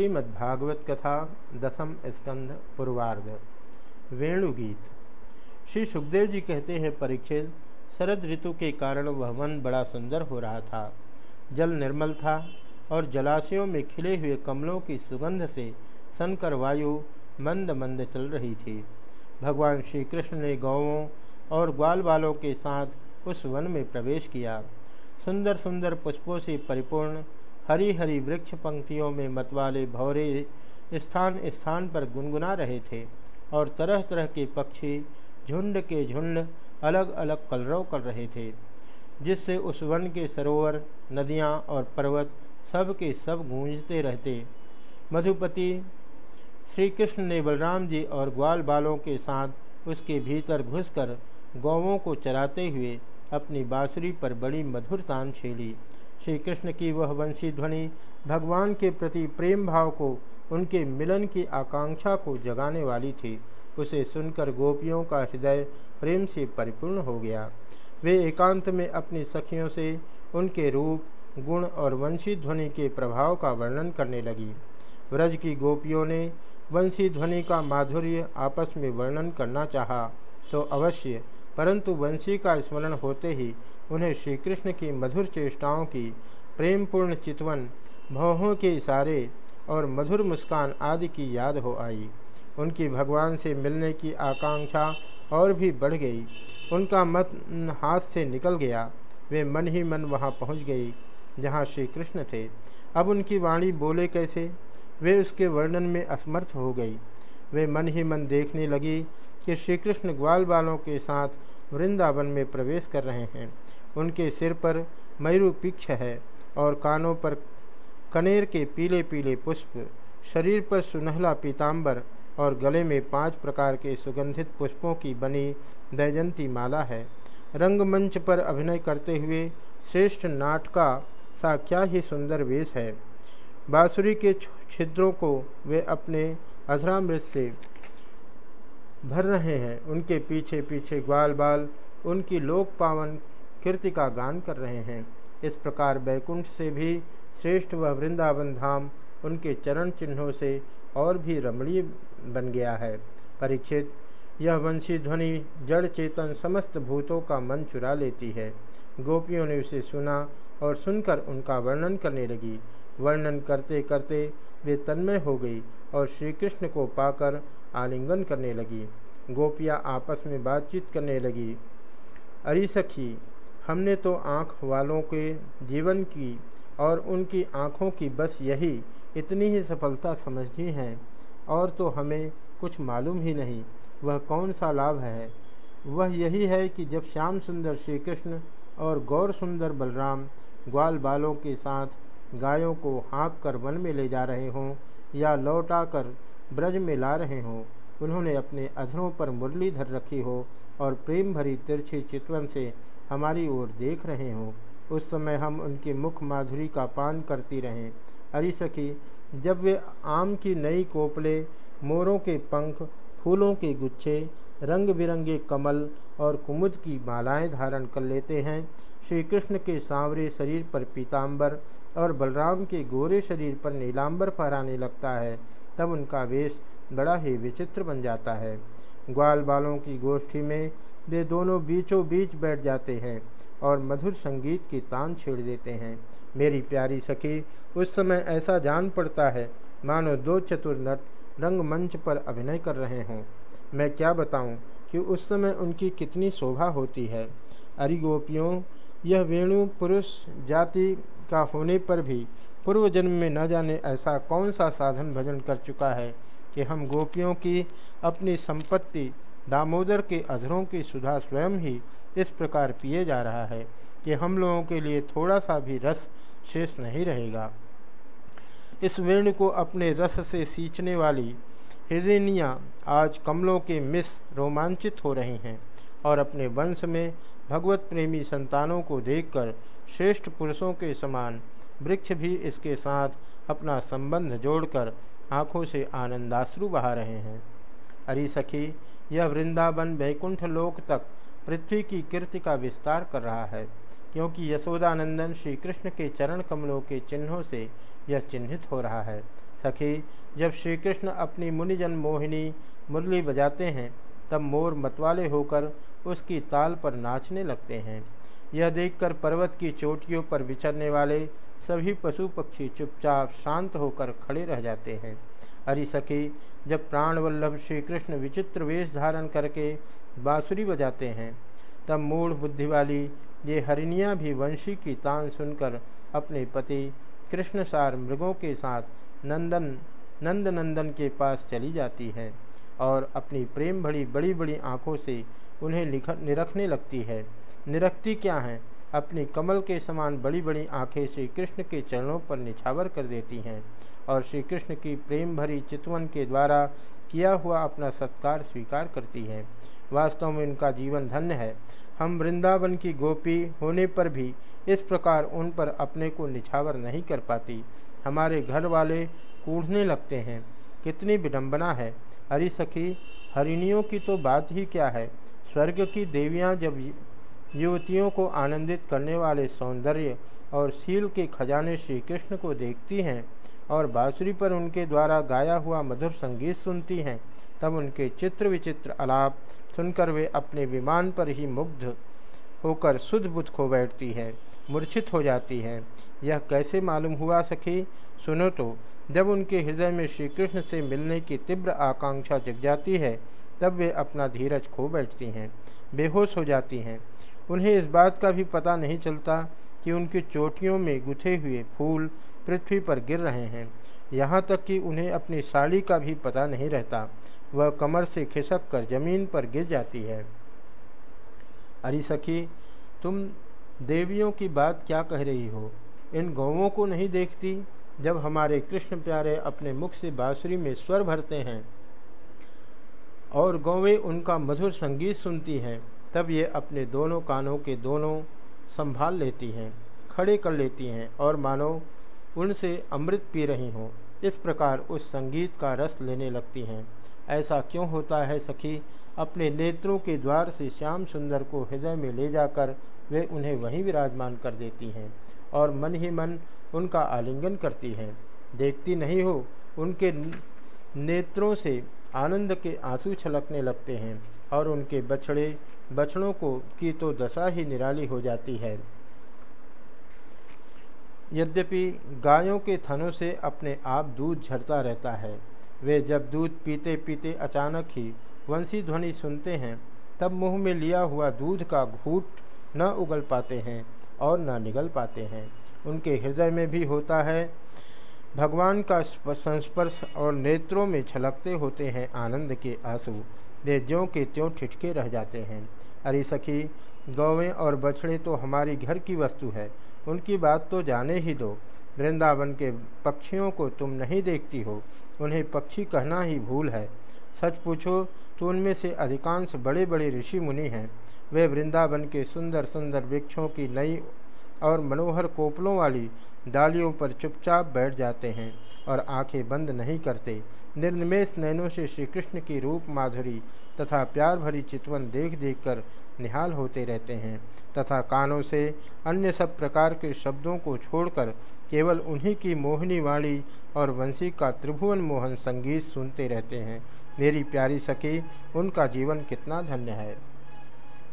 श्रीमद्भागवत कथा, दसम स्कंध, पूर्वार्ध। वेणुगीत। श्री सुखदेव जी कहते हैं, परीक्षित, शरद ऋतु के कारण वह वन बड़ा सुंदर हो रहा था। जल निर्मल था और जलाशयों में खिले हुए कमलों की सुगंध से सनकर वायु मंद मंद चल रही थी। भगवान श्री कृष्ण ने गौवों और ग्वाल बालों के साथ उस वन में प्रवेश किया। सुंदर सुंदर पुष्पों से परिपूर्ण हरी हरी वृक्ष पंक्तियों में मतवाले भौरे स्थान स्थान पर गुनगुना रहे थे और तरह तरह के पक्षी झुंड के झुंड अलग अलग कलरव कर रहे थे, जिससे उस वन के सरोवर, नदियाँ और पर्वत सब के सब गूंजते रहते। मधुपति श्री कृष्ण ने बलराम जी और ग्वाल बालों के साथ उसके भीतर घुसकर गौवों को चराते हुए अपनी बाँसुरी पर बड़ी मधुर तान छेड़ी श्री कृष्ण की वह वंशी ध्वनि भगवान के प्रति प्रेम भाव को, उनके मिलन की आकांक्षा को जगाने वाली थी। उसे सुनकर गोपियों का हृदय प्रेम से परिपूर्ण हो गया। वे एकांत में अपनी सखियों से उनके रूप, गुण और वंशी ध्वनि के प्रभाव का वर्णन करने लगी। व्रज की गोपियों ने वंशी ध्वनि का माधुर्य आपस में वर्णन करना चाहा तो अवश्य परंतु वंशी का स्मरण होते ही उन्हें श्री कृष्ण की मधुर चेष्टाओं की, प्रेमपूर्ण चितवन भवों के इशारे और मधुर मुस्कान आदि की याद हो आई। उनकी भगवान से मिलने की आकांक्षा और भी बढ़ गई। उनका मत हाथ से निकल गया। वे मन ही मन वहाँ पहुँच गई, जहाँ श्री कृष्ण थे। अब उनकी वाणी बोले कैसे? वे उसके वर्णन में असमर्थ हो गई। वे मन ही मन देखने लगी कि श्री कृष्ण ग्वाल बालों के साथ वृंदावन में प्रवेश कर रहे हैं। उनके सिर पर मयूरुपिक्ष है और कानों पर कनेर के पीले पीले पुष्प, शरीर पर सुनहला पीताम्बर और गले में पाँच प्रकार के सुगंधित पुष्पों की बनी दैजंती माला है। रंगमंच पर अभिनय करते हुए श्रेष्ठ नाटका सा क्या ही सुंदर वेश है। बाँसुरी के छिद्रों को वे अपने अधरामृत से भर रहे हैं। उनके पीछे पीछे ग्वाल बाल, उनकी लोक पावन कीर्ति का गान कर रहे हैं। इस प्रकार बैकुंठ से भी श्रेष्ठ व वृंदावन धाम उनके चरण चिन्हों से और भी रमणीय बन गया है। परीक्षित यह वंशी ध्वनि जड़ चेतन समस्त भूतों का मन चुरा लेती है। गोपियों ने उसे सुना और सुनकर उनका वर्णन करने लगी। वर्णन करते करते वे तन्मय हो गई और श्री कृष्ण को पाकर आलिंगन करने लगी। गोपियाँ आपस में बातचीत करने लगी। अरी सखी, हमने तो आँख वालों के जीवन की और उनकी आँखों की बस यही इतनी ही सफलता समझनी है और तो हमें कुछ मालूम ही नहीं, वह कौन सा लाभ है? वह यही है कि जब श्याम सुंदर श्री कृष्ण और गौर सुंदर बलराम ग्वाल बालों के साथ गायों को हाँक कर वन में ले जा रहे हों या लौटा कर ब्रज में ला रहे हों, उन्होंने अपने अधरों पर मुरली धर रखी हो और प्रेम भरी तिरछी चितवन से हमारी ओर देख रहे हों। उस समय हम उनकी मुख माधुरी का पान करती रहें। अरी सखी, जब वे आम की नई कोपले, मोरों के पंख, फूलों के गुच्छे रंग बिरंगे कमल और कुमुद की मालाएँ धारण कर लेते हैं। श्री कृष्ण के सांवरे शरीर पर पीताम्बर और बलराम के गोरे शरीर पर नीलांबर फहराने लगता है। तब उनका वेश बड़ा ही विचित्र बन जाता है। ग्वाल बालों की गोष्ठी में वे दोनों बीचों बीच बैठ जाते हैं और मधुर संगीत की तान छेड़ देते हैं। मेरी प्यारी सखी, उस समय ऐसा जान पड़ता है, मानो दो चतुर नट रंगमंच पर अभिनय कर रहे हों। मैं क्या बताऊँ कि उस समय उनकी कितनी शोभा होती है। अरिगोपियों, यह वेणु पुरुष जाति का होने पर भी पूर्व जन्म में न जाने ऐसा कौन सा साधन भजन कर चुका है कि हम गोपियों की अपनी संपत्ति दामोदर के अधरों की सुधा स्वयं ही इस प्रकार पिए जा रहा है कि हम लोगों के लिए थोड़ा सा भी रस शेष नहीं रहेगा। इस वेणु को अपने रस से सींचने वाली हिरनियाँ आज कमलों के मिस रोमांचित हो रही हैं और अपने वंश में भगवत प्रेमी संतानों को देखकर श्रेष्ठ पुरुषों के समान वृक्ष भी इसके साथ अपना संबंध जोड़कर आँखों से आनंदाश्रु बहा रहे हैं। अरे सखी, यह वृंदावन वैकुंठ लोक तक पृथ्वी की कीर्ति का विस्तार कर रहा है, क्योंकि यशोदानंदन श्री कृष्ण के चरण कमलों के चिन्हों से यह चिन्हित हो रहा है। सखी, जब श्री कृष्ण अपनी मुनिजन मोहिनी मुरली बजाते हैं, तब मोर मतवाले होकर उसकी ताल पर नाचने लगते हैं। यह देखकर पर्वत की चोटियों पर विचरने वाले सभी पशु पक्षी चुपचाप शांत होकर खड़े रह जाते हैं। हरि सखी, जब प्राणवल्लभ श्री कृष्ण विचित्र वेश धारण करके बाँसुरी बजाते हैं, तब मूढ़ बुद्धि वाली ये हरिणियाँ भी वंशी की तान सुनकर अपने पति कृष्णसार मृगों के साथ नंदन नंद नंदन के पास चली जाती है और अपनी प्रेम भरी, बड़ी बड़ी आँखों से उन्हें लिख निरखने लगती है। निरखती क्या है? अपनी कमल के समान बड़ी बड़ी आँखें श्री कृष्ण के चरणों पर निछावर कर देती हैं और श्री कृष्ण की प्रेम भरी चितवन के द्वारा किया हुआ अपना सत्कार स्वीकार करती हैं। वास्तव में उनका जीवन धन्य है। हम वृंदावन की गोपी होने पर भी इस प्रकार उन पर अपने को निछावर नहीं कर पाती। हमारे घर वाले कूढ़ने लगते हैं। कितनी विडम्बना है। हरी सखी, हरिणियों की तो बात ही क्या है? स्वर्ग की देवियाँ जब युवतियों को आनंदित करने वाले सौंदर्य और शील के खजाने श्री कृष्ण को देखती हैं और बाँसुरी पर उनके द्वारा गाया हुआ मधुर संगीत सुनती हैं, तब उनके चित्र विचित्र आलाप सुनकर वे अपने विमान पर ही मुग्ध होकर शुद्ध बुद्ध खो बैठती है, मूर्छित हो जाती है। यह कैसे मालूम हुआ सखी? सुनो तो। जब उनके हृदय में श्री कृष्ण से मिलने की तीव्र आकांक्षा जग जाती है, तब वे अपना धीरज खो बैठती हैं, बेहोश हो जाती हैं। उन्हें इस बात का भी पता नहीं चलता कि उनकी चोटियों में गुथे हुए फूल पृथ्वी पर गिर रहे हैं। यहाँ तक कि उन्हें अपनी साड़ी का भी पता नहीं रहता। वह कमर से खिसक कर ज़मीन पर गिर जाती है। अरे सखी तुम देवियों की बात क्या कह रही हो? इन गौवों को नहीं देखती, जब हमारे कृष्ण प्यारे अपने मुख से बाँसुरी में स्वर भरते हैं। और गौवें उनका मधुर संगीत सुनती हैं, तब ये अपने दोनों कानों के दोनों संभाल लेती हैं, खड़े कर लेती हैं और मानो उनसे अमृत पी रही हों। इस प्रकार उस संगीत का रस लेने लगती हैं। ऐसा क्यों होता है सखी? अपने नेत्रों के द्वार से श्याम सुंदर को हृदय में ले जाकर वे उन्हें वहीं विराजमान कर देती हैं और मन ही मन उनका आलिंगन करती हैं। देखती नहीं हो, उनके नेत्रों से आनंद के आँसू छलकने लगते हैं और उनके बछड़े, बछड़ों को की तो दशा ही निराली हो जाती है। यद्यपि गायों के थनों से अपने आप दूध झरता रहता है, वे जब दूध पीते पीते अचानक ही वंशी ध्वनि सुनते हैं, तब मुँह में लिया हुआ दूध का घूट न उगल पाते हैं और न निगल पाते हैं। उनके हृदय में भी होता है, भगवान का संस्पर्श और नेत्रों में छलकते होते हैं आनंद के आँसू। वे ज्यों के त्यों ठिठके रह जाते हैं। अरे सखी, गौवें और बछड़े तो हमारी घर की वस्तु है। उनकी बात तो जाने ही दो। वृंदावन के पक्षियों को तुम नहीं देखती हो। उन्हें पक्षी कहना ही भूल है। सच पूछो तो उनमें से अधिकांश बड़े बड़े ऋषि मुनि हैं। वे वृंदावन के सुंदर सुंदर वृक्षों की नई और मनोहर कोपलों वाली डालियों पर चुपचाप बैठ जाते हैं और आँखें बंद नहीं करते। निर्निमेष नैनों से श्री कृष्ण की रूप माधुरी तथा प्यार भरी चितवन देख देख कर निहाल होते रहते हैं तथा कानों से अन्य सब प्रकार के शब्दों को छोड़कर केवल उन्हीं की मोहिनी वाणी और वंशी का त्रिभुवन मोहन संगीत सुनते रहते हैं। मेरी प्यारी सखी उनका जीवन कितना धन्य है।